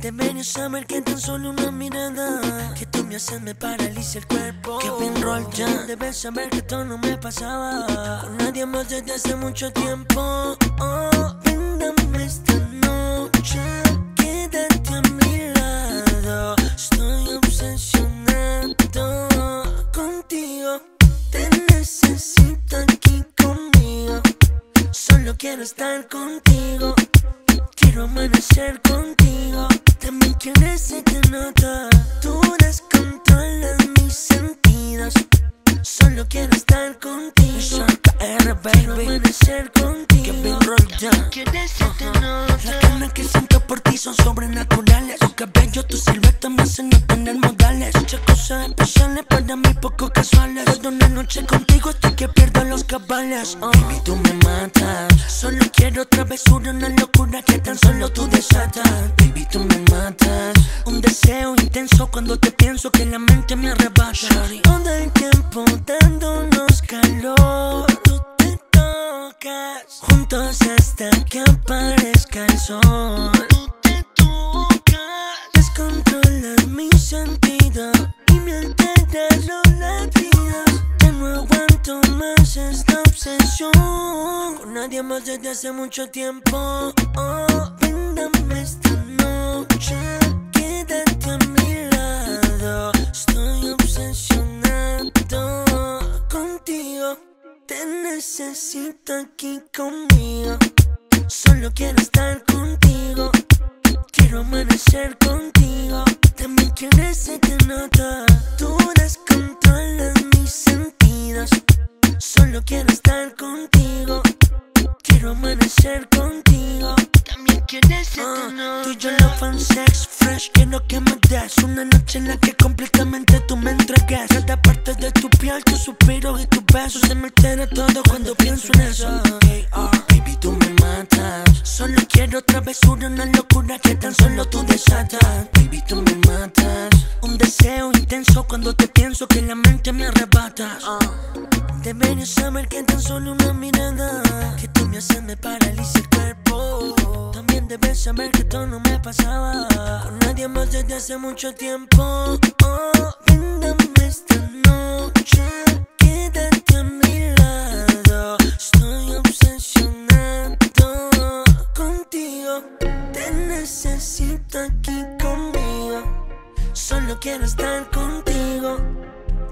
Deberías saber que tan solo una mirada que tú me haces me paraliza el cuerpo. Que bien roll ya. Debes saber que esto no me pasaba con nadie más desde hace mucho tiempo. Oh, véndame esta noche, quédate a mi lado. Estoy obsesionado contigo. Te necesito aquí conmigo. Solo quiero estar contigo. Quiero amanecer contigo. También quieres se te nota. Tú descontrolas mis sentidos. Solo quiero estar contigo. R, Quiero baby. amanecer contigo. Que. Quieres se te nota. Las ganas que siento por ti son sobrenaturales. Tu cabello, tu silueta me hacen no tener modales. Muchas cosas especiales para mí, poco casuales. Toda una noche contigo estoy que pierdo los cabales. Oh, baby, tú me matas. Solo quiero travesura, una locura que tan solo tú desatas. Baby, tú me matas. Un deseo intenso cuando te pienso que la mente me arrebata. Todo el tiempo dándonos calor. Tú te tocas. Juntos hasta que aparezca el sol. Obsesión Con nadie más desde hace mucho tiempo. Oh, véndame esta noche. Quédate a mi lado. Estoy obsesionado Contigo. Te necesito aquí conmigo. Solo quiero estar contigo. Quiero amanecer contigo. También quieres se te nota. Tú descontrolas. Solo quiero estar contigo. Quiero amanecer contigo. También quieres te Ah. Tú y yo love and sex fresh Quiero que me des una noche en la que completamente tú me entregues Cada parte de tu piel, tus suspiros y tus besos Se me altera todo cuando pienso en eso. Baby, tú me matas. Solo quiero otra travesura, una locura que tan solo tú desatas. Baby, tú me matas. Un deseo intenso cuando te pienso que la mente me arrebata Deberías saber que tan solo una mirada que tú me haces me paraliza el cuerpo. También debes saber que esto no me pasaba con nadie más desde hace mucho tiempo. Oh, véndame esta noche, quédate a mi lado. Estoy obsesionado contigo. Te necesito aquí conmigo. Solo quiero estar contigo.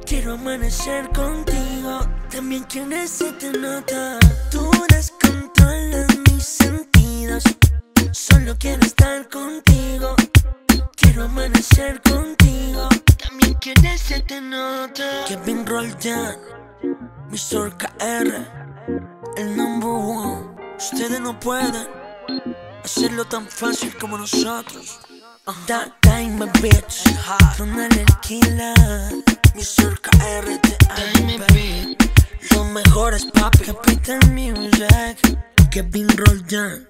Quiero amanecer contigo. También quieres se te nota. Tú descontrolas mis sentidos. Solo quiero estar contigo. Quiero amanecer contigo. También quieres se te nota. Kevin Roldan, Mr. KR, el number one. Ustedes no pueden hacerlo tan fácil como nosotros. That time, bitch. Ronald el killer, Mr. KR, te amo, baby. Los mejores, papi. Capital Music, Kevin Roldan.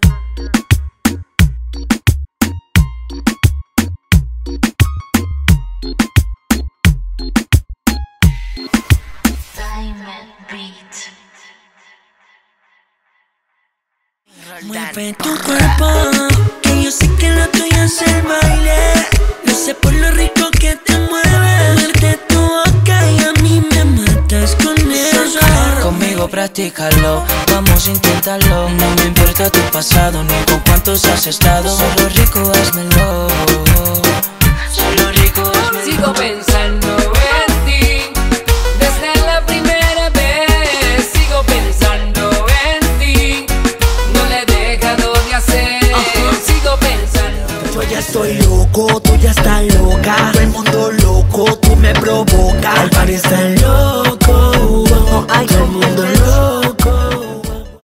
Diamond Beat. Mueve tu cuerpo, solo practícalo. Vamos, inténtalo. No me importa tu pasado ni con cuántos has estado. Solo rico, házmelo. Solo rico, Sigo pensando en ti Desde la primera vez. Sigo pensando en ti No le he dejado de hacer. Sigo pensando Yo ya estoy loco, tú ya estás loca. Todo el mundo loco, tú me provocas. Al parecer loco. I can move the road.